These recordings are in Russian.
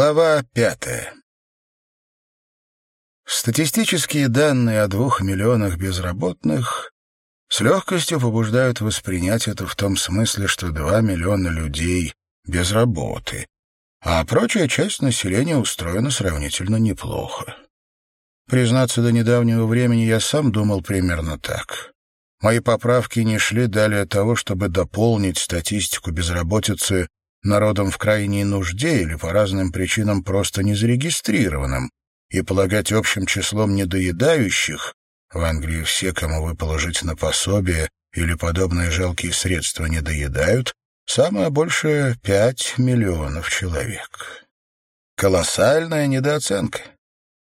Глава пятая. Статистические данные о двух миллионах безработных с легкостью побуждают воспринять это в том смысле, что два миллиона людей без работы, а прочая часть населения устроена сравнительно неплохо. Признаться, до недавнего времени я сам думал примерно так. Мои поправки не шли далее того, чтобы дополнить статистику безработицы народом в крайней нужде или по разным причинам просто незарегистрированным, и полагать общим числом недоедающих, в Англии все, кому вы положить на пособие или подобные жалкие средства не доедают, самое большее — пять миллионов человек. Колоссальная недооценка.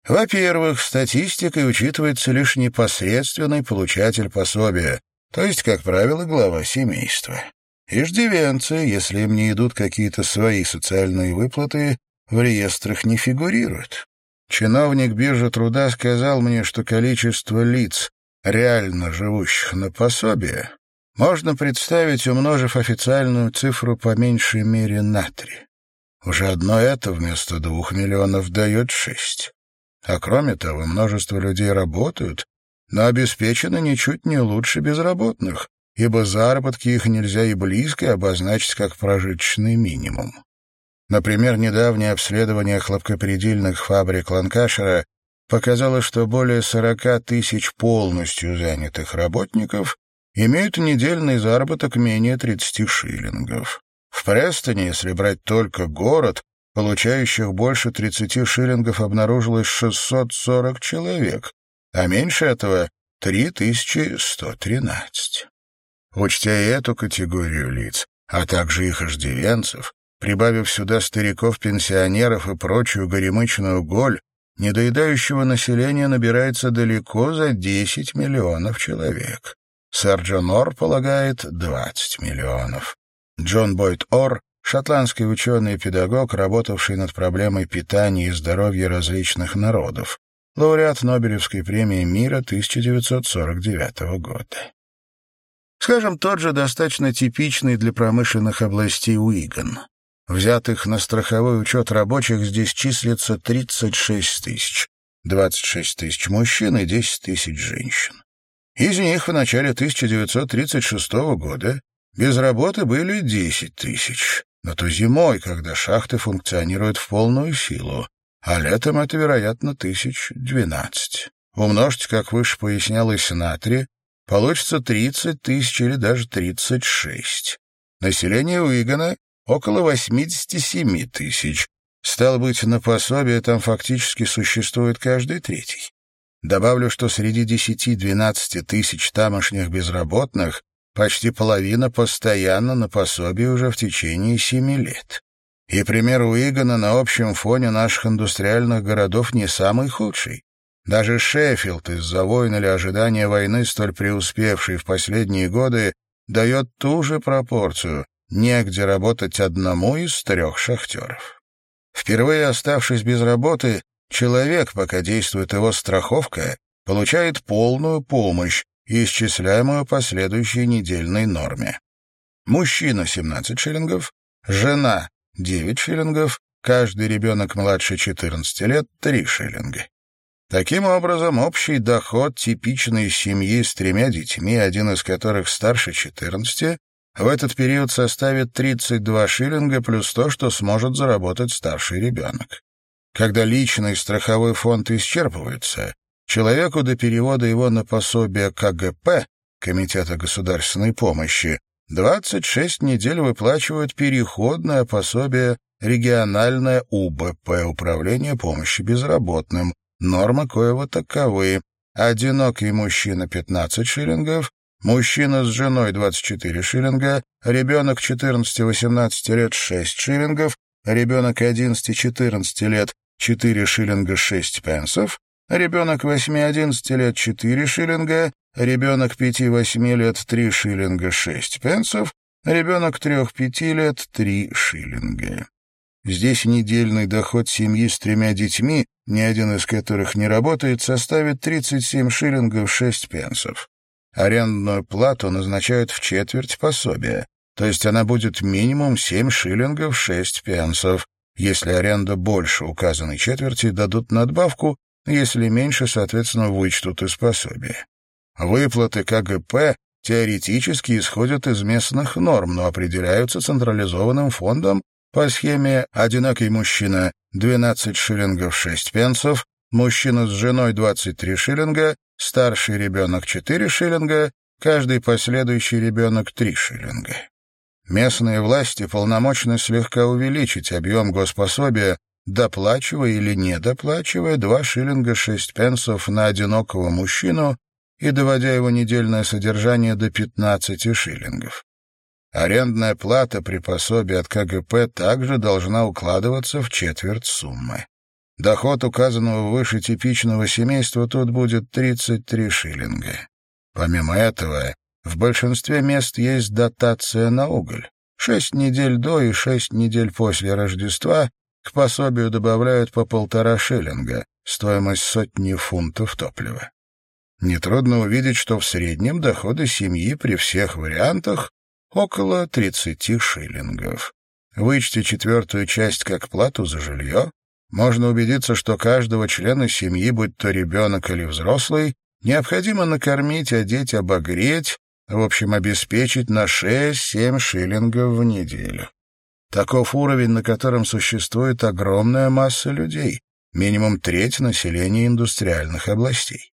Во-первых, статистикой учитывается лишь непосредственный получатель пособия, то есть, как правило, глава семейства. Иждивенцы, если им не идут какие-то свои социальные выплаты, в реестрах не фигурируют. Чиновник биржи труда сказал мне, что количество лиц, реально живущих на пособие, можно представить, умножив официальную цифру по меньшей мере на три. Уже одно это вместо двух миллионов дает шесть. А кроме того, множество людей работают, но обеспечены ничуть не лучше безработных, ибо заработки их нельзя и близко обозначить как прожиточный минимум. Например, недавнее обследование хлопкопередильных фабрик Ланкашера показало, что более 40 тысяч полностью занятых работников имеют недельный заработок менее 30 шиллингов. В Престоне, если брать только город, получающих больше 30 шиллингов обнаружилось 640 человек, а меньше этого — 3113. Учтя и эту категорию лиц, а также их иждивенцев, прибавив сюда стариков-пенсионеров и прочую горемычную голь, недоедающего населения набирается далеко за 10 миллионов человек. Сэр Джон Ор полагает 20 миллионов. Джон Бойт Ор, шотландский ученый и педагог, работавший над проблемой питания и здоровья различных народов, лауреат Нобелевской премии мира 1949 года. Скажем, тот же достаточно типичный для промышленных областей Уиган. Взятых на страховой учет рабочих здесь числится 36 тысяч, 26 тысяч мужчин и 10 тысяч женщин. Из них в начале 1936 года без работы были 10 тысяч, но то зимой, когда шахты функционируют в полную силу, а летом это, вероятно, тысяч двенадцать. Умножьте, как выше пояснялось, на три, получится 30 тысяч или даже 36. Население Уигана около 87 тысяч. Стало быть, на пособие там фактически существует каждый третий. Добавлю, что среди 10-12 тысяч тамошних безработных почти половина постоянно на пособии уже в течение семи лет. И пример Уигана на общем фоне наших индустриальных городов не самый худший. Даже Шеффилд из-за войн или ожидания войны, столь преуспевший в последние годы, дает ту же пропорцию — негде работать одному из трех шахтеров. Впервые оставшись без работы, человек, пока действует его страховка, получает полную помощь, исчисляемую по следующей недельной норме. Мужчина — 17 шиллингов, жена — 9 шиллингов, каждый ребенок младше 14 лет — 3 шиллинга. Таким образом, общий доход типичной семьи с тремя детьми, один из которых старше 14, в этот период составит 32 шиллинга плюс то, что сможет заработать старший ребенок. Когда личный страховой фонд исчерпывается, человеку до перевода его на пособие КГП, Комитета государственной помощи, 26 недель выплачивают переходное пособие региональное УБП, Управление помощи безработным, Норма коего таковы. Одинокий мужчина 15 шиллингов, мужчина с женой 24 шиллинга, ребенок 14-18 лет 6 шиллингов, ребенок 11-14 лет 4 шиллинга 6 пенсов, ребенок 8-11 лет 4 шиллинга, ребенок 5-8 лет 3 шиллинга 6 пенсов, ребенок 3-5 лет 3 шиллинга. Здесь недельный доход семьи с тремя детьми ни один из которых не работает, составит 37 шиллингов 6 пенсов. Арендную плату назначают в четверть пособия, то есть она будет минимум 7 шиллингов 6 пенсов, Если аренда больше указанной четверти, дадут надбавку, если меньше, соответственно, вычтут из пособия. Выплаты КГП теоретически исходят из местных норм, но определяются централизованным фондом по схеме «одинокий мужчина» 12 шиллингов 6 пенсов, мужчина с женой 23 шиллинга, старший ребенок 4 шиллинга, каждый последующий ребенок 3 шиллинга. Местные власти полномочны слегка увеличить объем госпособия, доплачивая или не доплачивая 2 шиллинга 6 пенсов на одинокого мужчину и доводя его недельное содержание до 15 шиллингов. Арендная плата при пособии от КГП также должна укладываться в четверть суммы. Доход указанного выше типичного семейства тут будет 33 шиллинга. Помимо этого, в большинстве мест есть дотация на уголь. Шесть недель до и шесть недель после Рождества к пособию добавляют по полтора шиллинга, стоимость сотни фунтов топлива. Нетрудно увидеть, что в среднем доходы семьи при всех вариантах около 30 шиллингов. Вычти четвертую часть как плату за жилье, можно убедиться, что каждого члена семьи, будь то ребенок или взрослый, необходимо накормить, одеть, обогреть, в общем, обеспечить на 6-7 шиллингов в неделю. Таков уровень, на котором существует огромная масса людей, минимум треть населения индустриальных областей.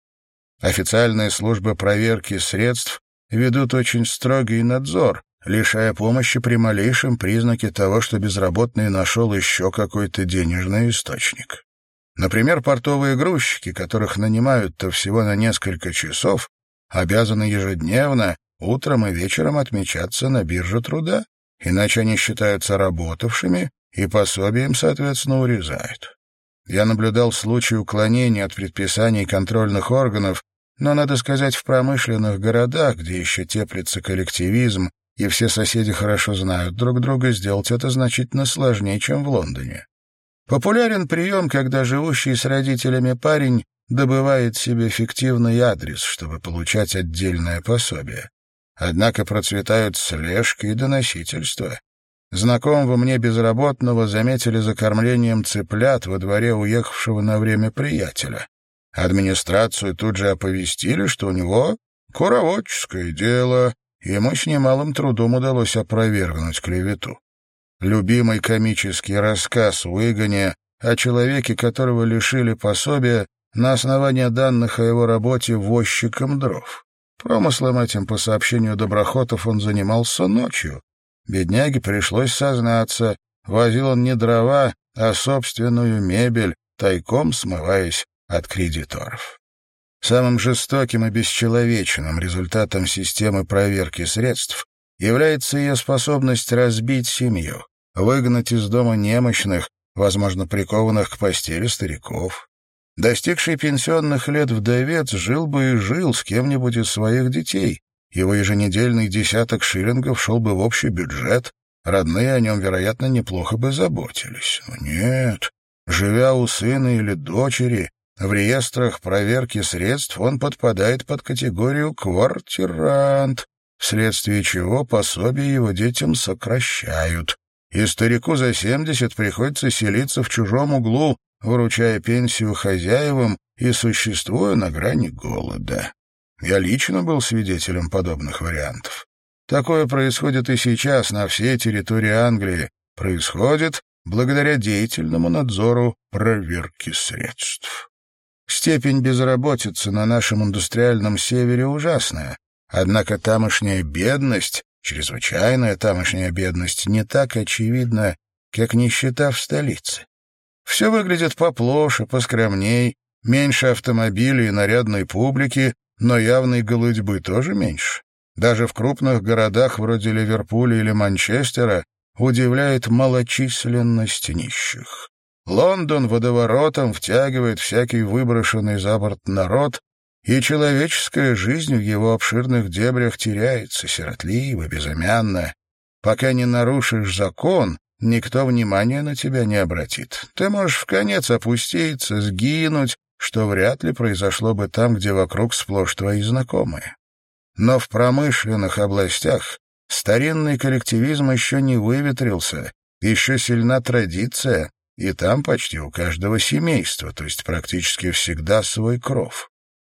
Официальные службы проверки средств ведут очень строгий надзор, лишая помощи при малейшем признаке того, что безработный нашел еще какой-то денежный источник. Например, портовые грузчики, которых нанимают-то всего на несколько часов, обязаны ежедневно, утром и вечером отмечаться на бирже труда, иначе они считаются работавшими и пособием, соответственно, урезают. Я наблюдал случаи уклонения от предписаний контрольных органов, но, надо сказать, в промышленных городах, где еще теплится коллективизм, и все соседи хорошо знают друг друга, сделать это значительно сложнее, чем в Лондоне. Популярен прием, когда живущий с родителями парень добывает себе фиктивный адрес, чтобы получать отдельное пособие. Однако процветают слежки и доносительства. Знакомого мне безработного заметили за кормлением цыплят во дворе уехавшего на время приятеля. Администрацию тут же оповестили, что у него куроводческое дело, Ему с немалым трудом удалось опровергнуть клевету. Любимый комический рассказ Уигане о человеке, которого лишили пособия на основании данных о его работе возчиком дров. Промыслом этим, по сообщению доброхотов, он занимался ночью. Бедняге пришлось сознаться, возил он не дрова, а собственную мебель, тайком смываясь от кредиторов. Самым жестоким и бесчеловечным результатом системы проверки средств является ее способность разбить семью, выгнать из дома немощных, возможно, прикованных к постели стариков. Достигший пенсионных лет вдовец жил бы и жил с кем-нибудь из своих детей. Его еженедельный десяток шиллингов шел бы в общий бюджет, родные о нем, вероятно, неплохо бы заботились. Но нет, живя у сына или дочери, в реестрах проверки средств он подпадает под категорию «квартирант», вследствие чего пособие его детям сокращают. И старику за семьдесят приходится селиться в чужом углу, выручая пенсию хозяевам и существуя на грани голода. Я лично был свидетелем подобных вариантов. Такое происходит и сейчас на всей территории Англии. Происходит благодаря деятельному надзору проверки средств. Степень безработицы на нашем индустриальном севере ужасная, однако тамошняя бедность, чрезвычайная тамошняя бедность, не так очевидна, как нищета в столице. Все выглядит поплоше, поскромней, меньше автомобилей и нарядной публики, но явной голодьбы тоже меньше. Даже в крупных городах вроде Ливерпуля или Манчестера удивляет малочисленность нищих. Лондон водоворотом втягивает всякий выброшенный за борт народ, и человеческая жизнь в его обширных дебрях теряется сиротливо, безымянно. Пока не нарушишь закон, никто внимания на тебя не обратит. Ты можешь в конец опуститься, сгинуть, что вряд ли произошло бы там, где вокруг сплошь твои знакомые. Но в промышленных областях старинный коллективизм еще не выветрился, Еще сильна традиция, и там почти у каждого семейства, то есть практически всегда свой кров.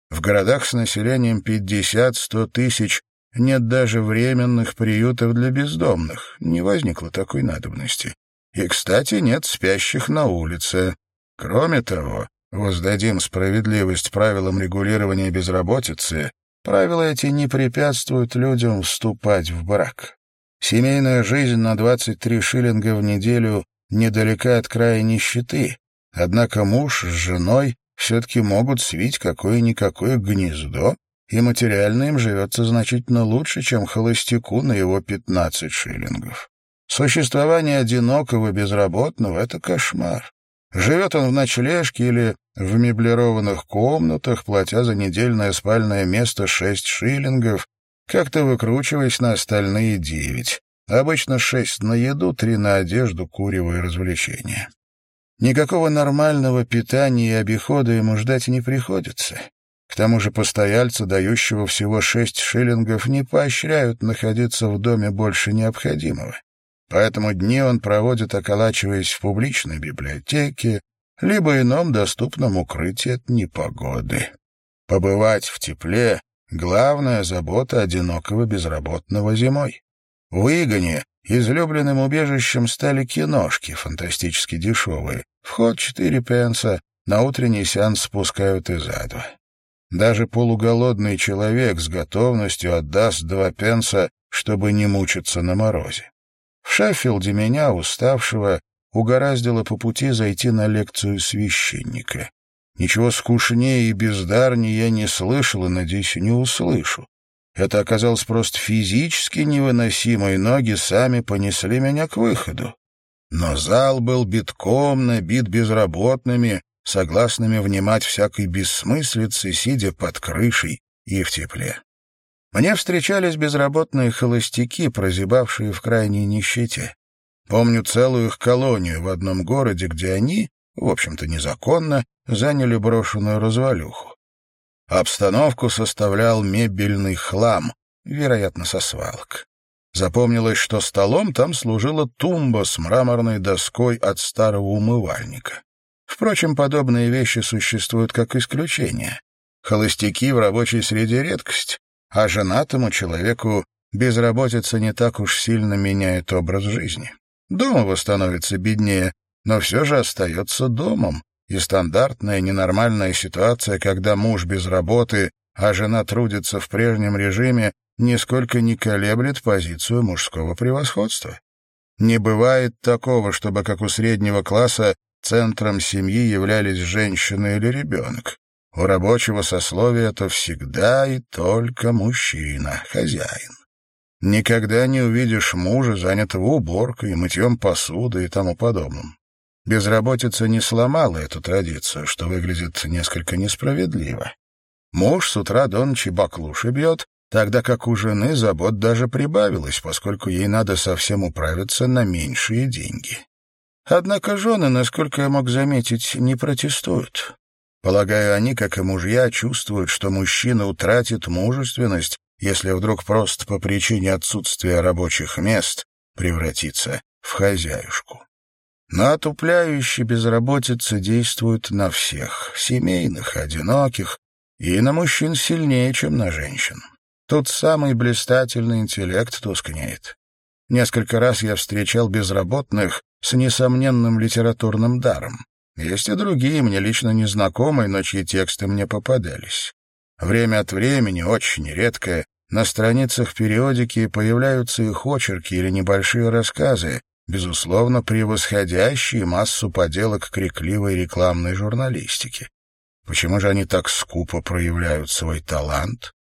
В городах с населением 50-100 тысяч нет даже временных приютов для бездомных, не возникло такой надобности. И, кстати, нет спящих на улице. Кроме того, воздадим справедливость правилам регулирования безработицы, правила эти не препятствуют людям вступать в брак. Семейная жизнь на 23 шиллинга в неделю недалека от края нищеты, однако муж с женой все-таки могут свить какое-никакое гнездо, и материально им живется значительно лучше, чем холостяку на его 15 шиллингов. Существование одинокого безработного — это кошмар. Живет он в ночлежке или в меблированных комнатах, платя за недельное спальное место шесть шиллингов, как-то выкручиваясь на остальные девять. Обычно шесть на еду, три на одежду, курево и развлечения. Никакого нормального питания и обихода ему ждать не приходится. К тому же постояльца, дающего всего шесть шиллингов, не поощряют находиться в доме больше необходимого. Поэтому дни он проводит, околачиваясь в публичной библиотеке, либо ином доступном укрытии от непогоды. Побывать в тепле — главная забота одинокого безработного зимой. В Игоне излюбленным убежищем стали киношки, фантастически дешевые. Вход четыре пенса, на утренний сеанс спускают из ада. Даже полуголодный человек с готовностью отдаст два пенса, чтобы не мучиться на морозе. В Шеффилде меня, уставшего, угораздило по пути зайти на лекцию священника. Ничего скучнее и бездарнее я не слышал и, надеюсь, не услышу. Это оказалось просто физически невыносимо, и ноги сами понесли меня к выходу. Но зал был битком набит безработными, согласными внимать всякой бессмыслице, сидя под крышей и в тепле. Мне встречались безработные холостяки, прозябавшие в крайней нищете. Помню целую их колонию в одном городе, где они, в общем-то незаконно, заняли брошенную развалюху. Обстановку составлял мебельный хлам, вероятно, со свалок. Запомнилось, что столом там служила тумба с мраморной доской от старого умывальника. Впрочем, подобные вещи существуют как исключение. Холостяки в рабочей среде редкость, а женатому человеку безработица не так уж сильно меняет образ жизни. Дом его становится беднее, но все же остается домом, и стандартная ненормальная ситуация, когда муж без работы, а жена трудится в прежнем режиме, нисколько не колеблет позицию мужского превосходства. Не бывает такого, чтобы, как у среднего класса, центром семьи являлись женщина или ребенок. У рабочего сословия это всегда и только мужчина, хозяин. Никогда не увидишь мужа, занятого уборкой, мытьем посуды и тому подобным. Безработица не сломала эту традицию, что выглядит несколько несправедливо. Муж с утра до ночи баклуши бьет, тогда как у жены забот даже прибавилось, поскольку ей надо совсем управиться на меньшие деньги. Однако жены, насколько я мог заметить, не протестуют. Полагаю, они, как и мужья, чувствуют, что мужчина утратит мужественность, если вдруг просто по причине отсутствия рабочих мест превратится в хозяюшку. Но отупляющая безработица действует на всех, семейных, одиноких, и на мужчин сильнее, чем на женщин. Тут самый блистательный интеллект тускнеет. Несколько раз я встречал безработных с несомненным литературным даром. Есть и другие, мне лично незнакомые, но чьи тексты мне попадались. Время от времени, очень редко, на страницах периодики появляются их очерки или небольшие рассказы, безусловно, превосходящие массу поделок крикливой рекламной журналистики. Почему же они так скупо проявляют свой талант?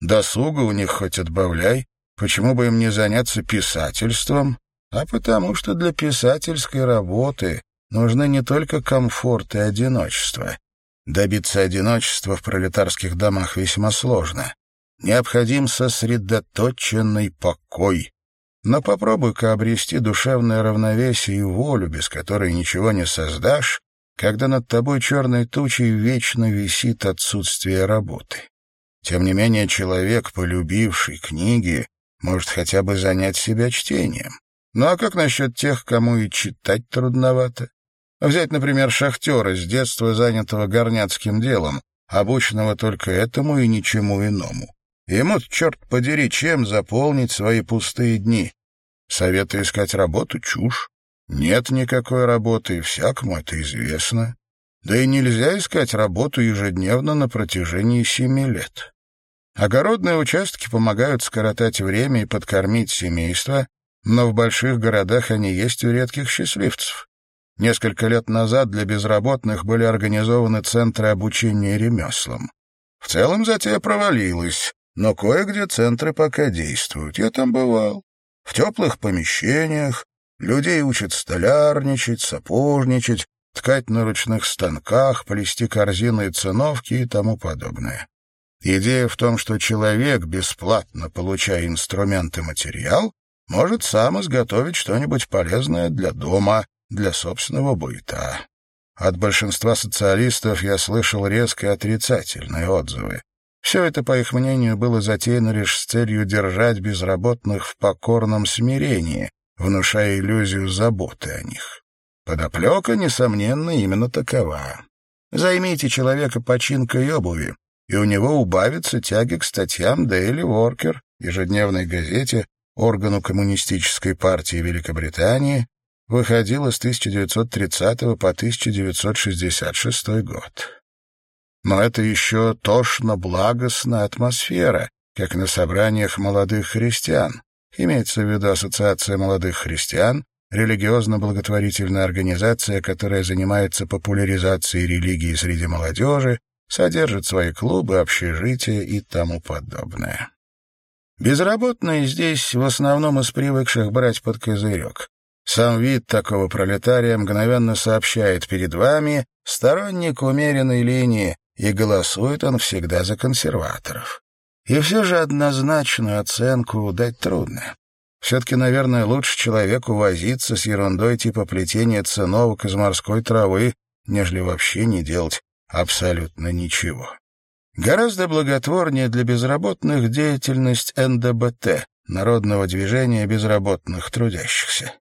Досуга у них хоть отбавляй, почему бы им не заняться писательством? А потому что для писательской работы нужны не только комфорт и одиночество. Добиться одиночества в пролетарских домах весьма сложно. Необходим сосредоточенный покой. Но попробуй-ка обрести душевное равновесие и волю, без которой ничего не создашь, когда над тобой черной тучей вечно висит отсутствие работы. Тем не менее, человек, полюбивший книги, может хотя бы занять себя чтением. Ну а как насчет тех, кому и читать трудновато? Взять, например, шахтера, с детства занятого горняцким делом, обученного только этому и ничему иному. Ему, черт подери, чем заполнить свои пустые дни? Советы искать работу — чушь. Нет никакой работы, и всякому это известно. Да и нельзя искать работу ежедневно на протяжении семи лет. Огородные участки помогают скоротать время и подкормить семейство, но в больших городах они есть у редких счастливцев. Несколько лет назад для безработных были организованы центры обучения ремеслам. В целом затея провалилась, но кое-где центры пока действуют. Я там бывал. В теплых помещениях людей учат столярничать, сапожничать, ткать на ручных станках, плести корзины и циновки и тому подобное. Идея в том, что человек, бесплатно получая инструмент и материал, может сам изготовить что-нибудь полезное для дома, для собственного быта. От большинства социалистов я слышал резко отрицательные отзывы. Все это, по их мнению, было затеяно лишь с целью держать безработных в покорном смирении, внушая иллюзию заботы о них. Подоплека, несомненно, именно такова. Займите человека починкой обуви, и у него убавится тяги к статьям Daily Worker, ежедневной газете, органу Коммунистической партии Великобритании, выходила с 1930 по 1966 год. Но это еще тошно-благостная атмосфера, как на собраниях молодых христиан. Имеется в виду Ассоциация молодых христиан, религиозно-благотворительная организация, которая занимается популяризацией религии среди молодежи, содержит свои клубы, общежития и тому подобное. Безработные здесь в основном из привыкших брать под козырек. Сам вид такого пролетария мгновенно сообщает перед вами сторонник умеренной линии, и голосует он всегда за консерваторов. И все же однозначную оценку дать трудно. Все-таки, наверное, лучше человеку возиться с ерундой типа плетения циновок из морской травы, нежели вообще не делать абсолютно ничего. Гораздо благотворнее для безработных деятельность НДБТ, Народного движения безработных трудящихся.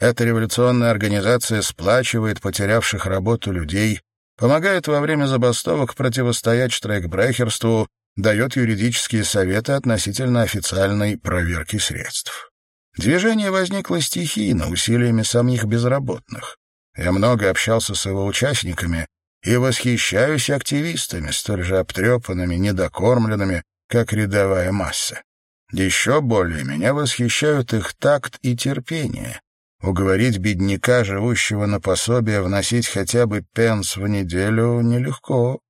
Эта революционная организация сплачивает потерявших работу людей, помогает во время забастовок противостоять штрейкбрехерству, дает юридические советы относительно официальной проверки средств. Движение возникло стихийно, усилиями самих безработных. Я много общался с его участниками, и восхищаюсь активистами, столь же обтрепанными, недокормленными, как рядовая масса. Еще более меня восхищают их такт и терпение. Уговорить бедняка, живущего на пособие, вносить хотя бы пенс в неделю нелегко.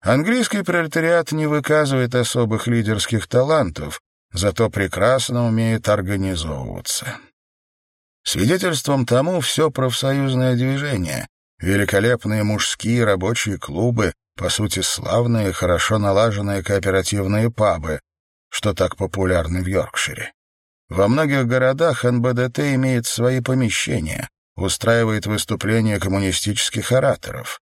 Английский пролетариат не выказывает особых лидерских талантов, зато прекрасно умеет организовываться. Свидетельством тому все профсоюзное движение, Великолепные мужские рабочие клубы, по сути, славные, хорошо налаженные кооперативные пабы, что так популярны в Йоркшире. Во многих городах НБДТ имеет свои помещения, устраивает выступления коммунистических ораторов.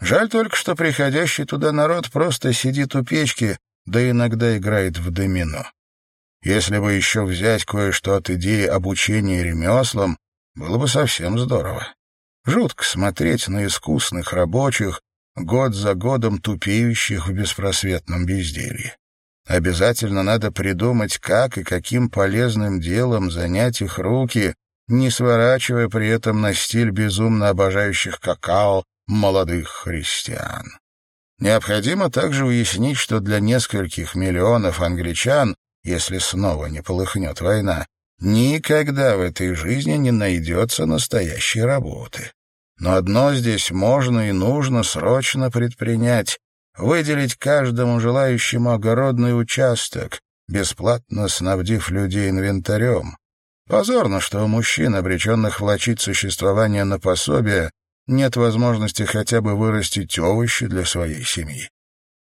Жаль только, что приходящий туда народ просто сидит у печки, да иногда играет в домино. Если бы еще взять кое-что от идеи обучения ремеслам, было бы совсем здорово. Жутко смотреть на искусных рабочих, год за годом тупеющих в беспросветном безделье. Обязательно надо придумать, как и каким полезным делом занять их руки, не сворачивая при этом на стиль безумно обожающих какао молодых христиан. Необходимо также уяснить, что для нескольких миллионов англичан, если снова не полыхнет война, никогда в этой жизни не найдется настоящей работы. Но одно здесь можно и нужно срочно предпринять — выделить каждому желающему огородный участок, бесплатно снабдив людей инвентарем. Позорно, что у мужчин, обреченных влачить существование на пособие, нет возможности хотя бы вырастить овощи для своей семьи.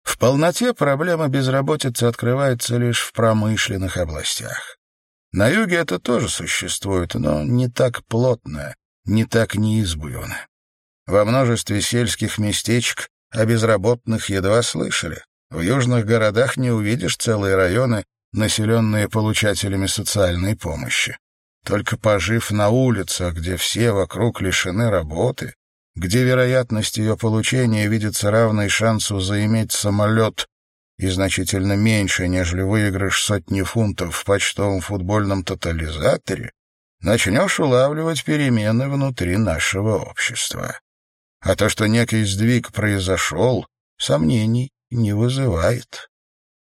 В полноте проблема безработицы открывается лишь в промышленных областях. На юге это тоже существует, но не так плотно, не так неизбывно. Во множестве сельских местечек о безработных едва слышали. В южных городах не увидишь целые районы, населенные получателями социальной помощи. Только пожив на улицах, где все вокруг лишены работы, где вероятность ее получения видится равной шансу заиметь самолет и значительно меньше, нежели выигрыш сотни фунтов в почтовом футбольном тотализаторе, начнешь улавливать перемены внутри нашего общества. А то, что некий сдвиг произошел, сомнений не вызывает.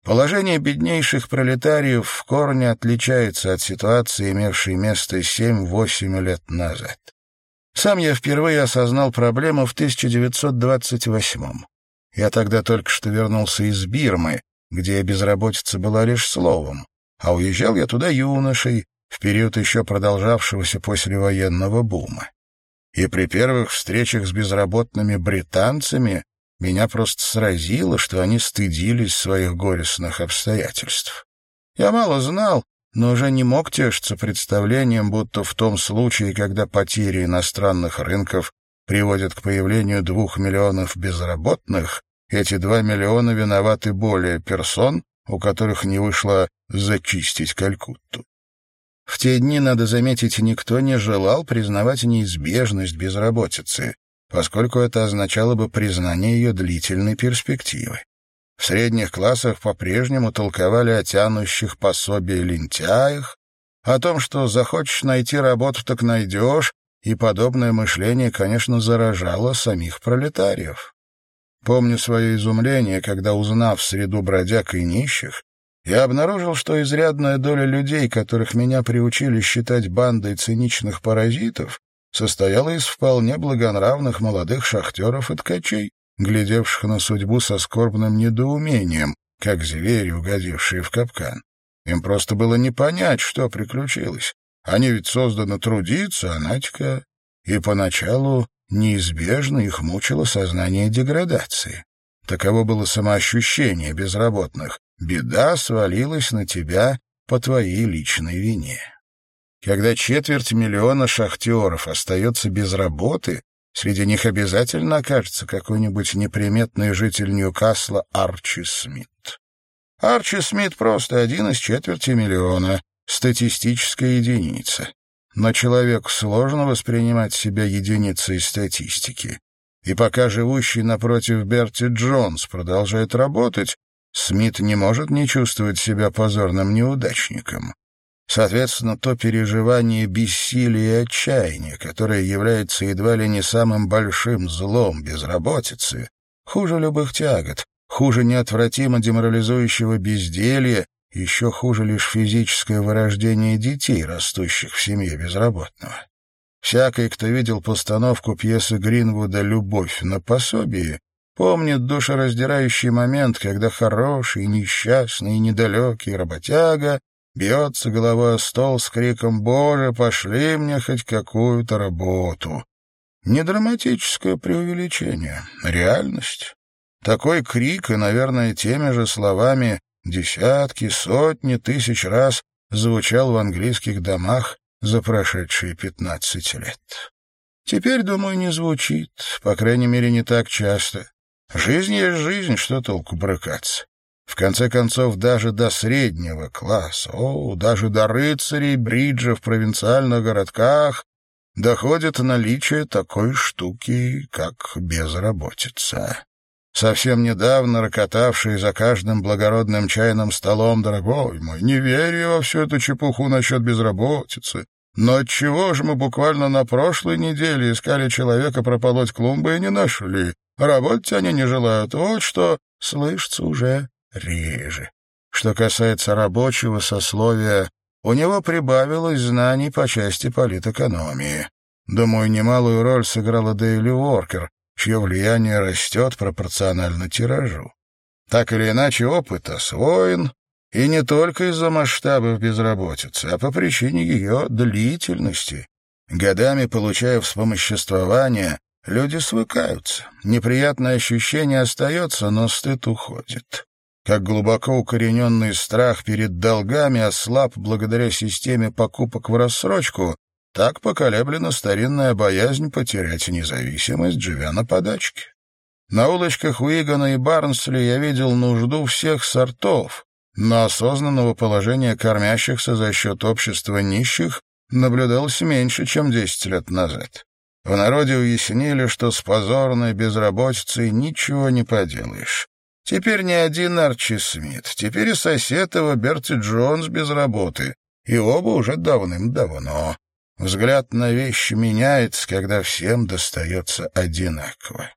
Положение беднейших пролетариев в корне отличается от ситуации, имевшей место 7-8 лет назад. Сам я впервые осознал проблему в 1928 -м. Я тогда только что вернулся из Бирмы, где безработица была лишь словом, а уезжал я туда юношей, в период еще продолжавшегося послевоенного бума. И при первых встречах с безработными британцами меня просто сразило, что они стыдились своих горестных обстоятельств. Я мало знал, но уже не мог тешиться представлением, будто в том случае, когда потери иностранных рынков приводят к появлению двух миллионов безработных, эти два миллиона виноваты более персон, у которых не вышло зачистить Калькутту. В те дни, надо заметить, никто не желал признавать неизбежность безработицы, поскольку это означало бы признание ее длительной перспективы. В средних классах по-прежнему толковали о тянущих пособие лентяях, о том, что захочешь найти работу, так найдешь, и подобное мышление, конечно, заражало самих пролетариев. Помню свое изумление, когда, узнав среду бродяг и нищих, я обнаружил, что изрядная доля людей, которых меня приучили считать бандой циничных паразитов, состояла из вполне благонравных молодых шахтеров и ткачей, глядевших на судьбу со скорбным недоумением, как звери, угодившие в капкан. Им просто было не понять, что приключилось. Они ведь созданы трудиться, а Надька... И поначалу неизбежно их мучило сознание деградации. Таково было самоощущение безработных. Беда свалилась на тебя по твоей личной вине. Когда четверть миллиона шахтеров остается без работы, Среди них обязательно окажется какой-нибудь неприметный житель Ньюкасла Арчи Смит. Арчи Смит просто один из четверти миллиона, статистическая единица. Но человеку сложно воспринимать себя единицей статистики. И пока живущий напротив Берти Джонс продолжает работать, Смит не может не чувствовать себя позорным неудачником. Соответственно, то переживание бессилия и отчаяния, которое является едва ли не самым большим злом безработицы, хуже любых тягот, хуже неотвратимо деморализующего безделья, еще хуже лишь физическое вырождение детей, растущих в семье безработного. Всякий, кто видел постановку пьесы Гринвуда «Любовь на пособие», помнит душераздирающий момент, когда хороший, несчастный недалекий работяга бьется головой о стол с криком «Боже, пошли мне хоть какую-то работу!» Не драматическое преувеличение, реальность. Такой крик и, наверное, теми же словами десятки, сотни тысяч раз звучал в английских домах за прошедшие пятнадцать лет. Теперь, думаю, не звучит, по крайней мере, не так часто. Жизнь есть жизнь, что толку брыкаться? В конце концов, даже до среднего класса, о, даже до рыцарей бриджа в провинциальных городках доходит наличие такой штуки, как безработица. Совсем недавно рокотавший за каждым благородным чайным столом, дорогой мой, не верю во всю эту чепуху насчет безработицы. Но отчего же мы буквально на прошлой неделе искали человека прополоть клумбы и не нашли? Работать они не желают. Вот что слышится уже реже. Что касается рабочего сословия, у него прибавилось знаний по части политэкономии. Думаю, немалую роль сыграла Дейли Уоркер, чье влияние растет пропорционально тиражу. Так или иначе, опыт освоен, и не только из-за масштабов безработицы, а по причине ее длительности. Годами получая вспомоществование, люди свыкаются. Неприятное ощущение остается, но стыд уходит как глубоко укорененный страх перед долгами ослаб благодаря системе покупок в рассрочку, так поколеблена старинная боязнь потерять независимость, живя на подачке. На улочках Уигана и Барнсли я видел нужду всех сортов, но осознанного положения кормящихся за счет общества нищих наблюдалось меньше, чем 10 лет назад. В народе уяснили, что с позорной безработицей ничего не поделаешь. Теперь не один Арчи Смит, теперь и сосед его Берти Джонс без работы, и оба уже давным-давно. Взгляд на вещи меняется, когда всем достается одинаково.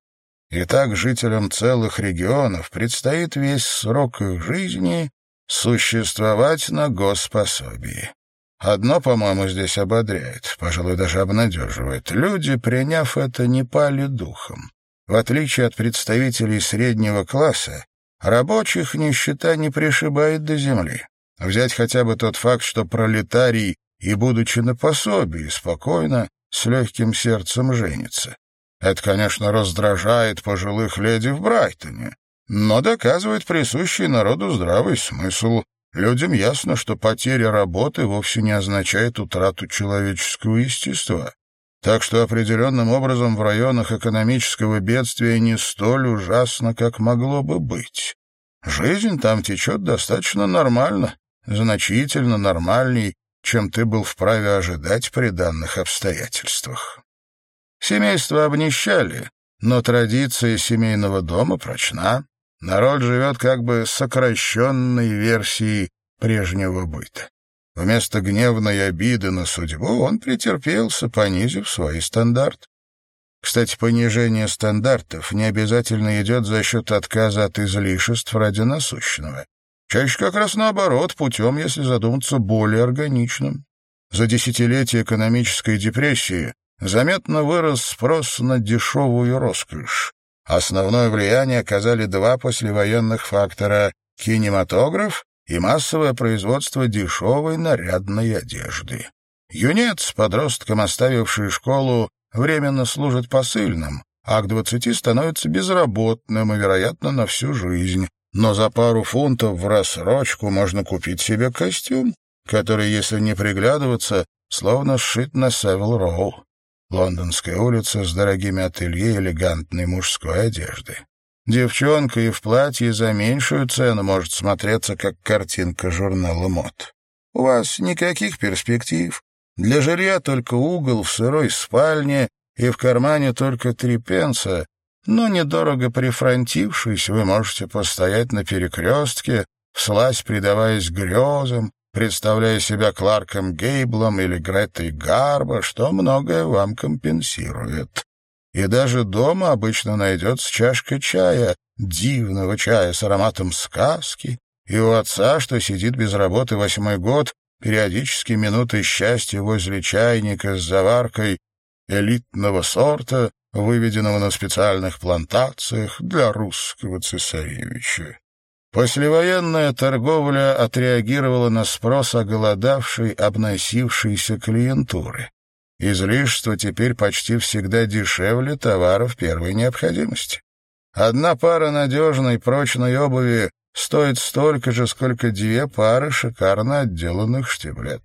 И так жителям целых регионов предстоит весь срок их жизни существовать на госпособии. Одно, по-моему, здесь ободряет, пожалуй, даже обнадеживает. Люди, приняв это, не пали духом. В отличие от представителей среднего класса, рабочих нищета не пришибает до земли. Взять хотя бы тот факт, что пролетарий, и, будучи на пособии, спокойно, с легким сердцем женится. Это, конечно, раздражает пожилых леди в Брайтоне, но доказывает присущий народу здравый смысл. Людям ясно, что потеря работы вовсе не означает утрату человеческого естества. Так что определенным образом в районах экономического бедствия не столь ужасно, как могло бы быть. Жизнь там течет достаточно нормально, значительно нормальней, чем ты был вправе ожидать при данных обстоятельствах. Семейства обнищали, но традиция семейного дома прочна. Народ живет как бы сокращенной версией прежнего быта. Вместо гневной обиды на судьбу он претерпелся, понизив свои стандарты. Кстати, понижение стандартов не обязательно идет за счет отказа от излишеств ради насущного. Чаще как раз наоборот, путем, если задуматься, более органичным. За десятилетия экономической депрессии заметно вырос спрос на дешевую роскошь. Основное влияние оказали два послевоенных фактора — кинематограф и массовое производство дешевой нарядной одежды. Юнец, подростком оставивший школу, временно служит посыльным, а к двадцати становится безработным и, вероятно, на всю жизнь. Но за пару фунтов в рассрочку можно купить себе костюм, который, если не приглядываться, словно сшит на Севил Роу. Лондонская улица с дорогими ателье элегантной мужской одежды. Девчонка и в платье за меньшую цену может смотреться, как картинка журнала мод. У вас никаких перспектив. Для жилья только угол в сырой спальне и в кармане только три пенса, но недорого прифронтившись, вы можете постоять на перекрестке, вслась предаваясь грезам, представляя себя Кларком Гейблом или Гретой Гарбо, что многое вам компенсирует. И даже дома обычно найдется чашка чая, дивного чая с ароматом сказки, и у отца, что сидит без работы восьмой год, периодически минуты счастья возле чайника с заваркой элитного сорта, выведенного на специальных плантациях для русского цесаревича. Послевоенная торговля отреагировала на спрос оголодавшей, обносившейся клиентуры. Излишество теперь почти всегда дешевле товаров первой необходимости. Одна пара надежной прочной обуви стоит столько же, сколько две пары шикарно отделанных штиблет.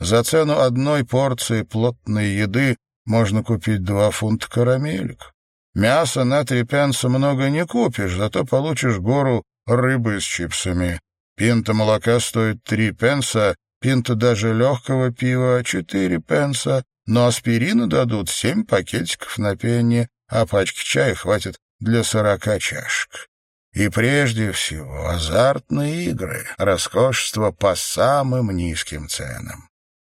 За цену одной порции плотной еды можно купить два фунта карамелек. Мяса на три пенса много не купишь, зато получишь гору рыбы с чипсами. Пинта молока стоит три пенса, пинта даже легкого пива — четыре пенса, но аспирина дадут семь пакетиков на пенни, а пачки чая хватит для сорока чашек. И прежде всего азартные игры, роскошество по самым низким ценам.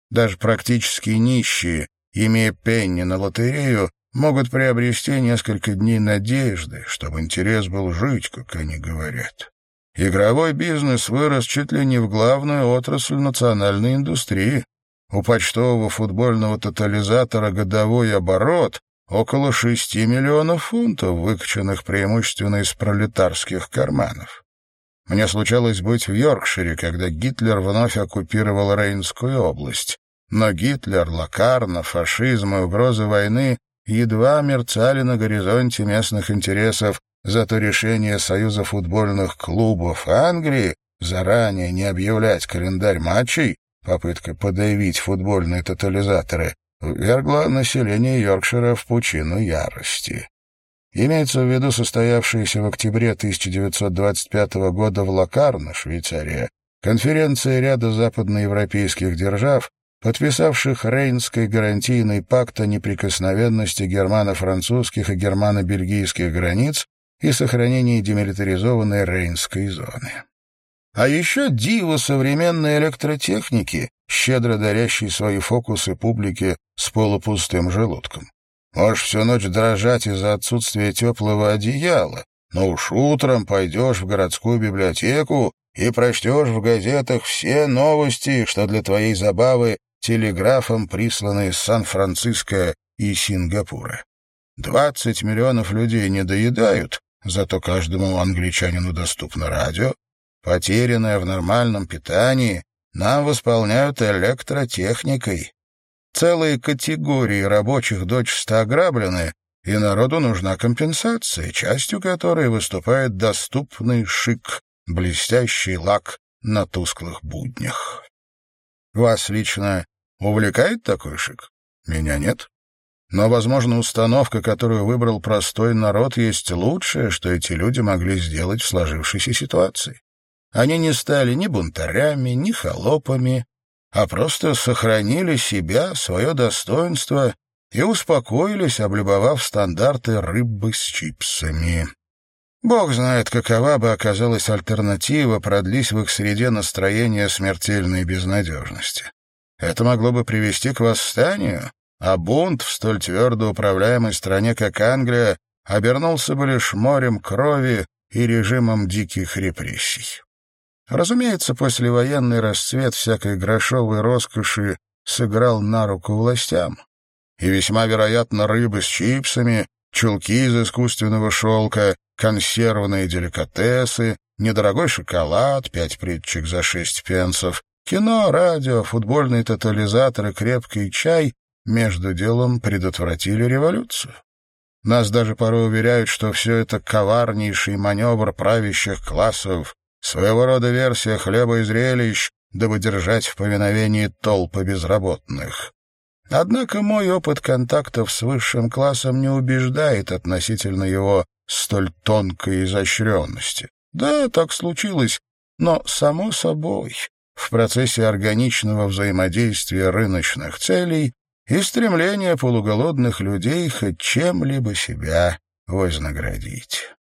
Даже практически нищие, имея пенни на лотерею, могут приобрести несколько дней надежды, чтобы интерес был жить, как они говорят. Игровой бизнес вырос чуть ли не в главную отрасль национальной индустрии. У почтового футбольного тотализатора годовой оборот около шести миллионов фунтов, выкачанных преимущественно из пролетарских карманов. Мне случалось быть в Йоркшире, когда Гитлер вновь оккупировал Рейнскую область. Но Гитлер, Лакарна, фашизм и угрозы войны едва мерцали на горизонте местных интересов Зато решение Союза футбольных клубов Англии заранее не объявлять календарь матчей, попытка подавить футбольные тотализаторы, вергла население Йоркшира в пучину ярости. Имеется в виду состоявшаяся в октябре 1925 года в Лакарно, Швейцария, конференция ряда западноевропейских держав, подписавших Рейнский гарантийный пакт о неприкосновенности германо-французских и германо-бельгийских границ и сохранении демилитаризованной Рейнской зоны. А еще диво современной электротехники, щедро дарящей свои фокусы публике с полупустым желудком. Можешь всю ночь дрожать из-за отсутствия теплого одеяла, но уж утром пойдешь в городскую библиотеку и прочтешь в газетах все новости, что для твоей забавы телеграфом присланы из Сан-Франциско и Сингапура. Двадцать миллионов людей не доедают, зато каждому англичанину доступно радио. Потерянное в нормальном питании нам восполняют электротехникой. Целые категории рабочих дочисто ограблены, и народу нужна компенсация, частью которой выступает доступный шик, блестящий лак на тусклых буднях. Вас лично увлекает такой шик? Меня нет. Но, возможно, установка, которую выбрал простой народ, есть лучшее, что эти люди могли сделать в сложившейся ситуации. Они не стали ни бунтарями, ни холопами, а просто сохранили себя, свое достоинство и успокоились, облюбовав стандарты рыбы с чипсами. Бог знает, какова бы оказалась альтернатива, продлись в их среде настроение смертельной безнадежности. Это могло бы привести к восстанию, а бунт в столь твердо управляемой стране, как Англия, обернулся бы лишь морем крови и режимом диких репрессий. Разумеется, послевоенный расцвет всякой грошовой роскоши сыграл на руку властям. И весьма вероятно рыбы с чипсами, чулки из искусственного шелка, консервные деликатесы, недорогой шоколад, пять притчик за шесть пенсов, кино, радио, футбольный тотализатор и крепкий чай между делом предотвратили революцию. Нас даже порой уверяют, что все это коварнейший маневр правящих классов, Своего рода версия хлеба и зрелищ, дабы держать в повиновении толпы безработных. Однако мой опыт контактов с высшим классом не убеждает относительно его столь тонкой изощренности. Да, так случилось, но, само собой, в процессе органичного взаимодействия рыночных целей и стремления полуголодных людей хоть чем-либо себя вознаградить.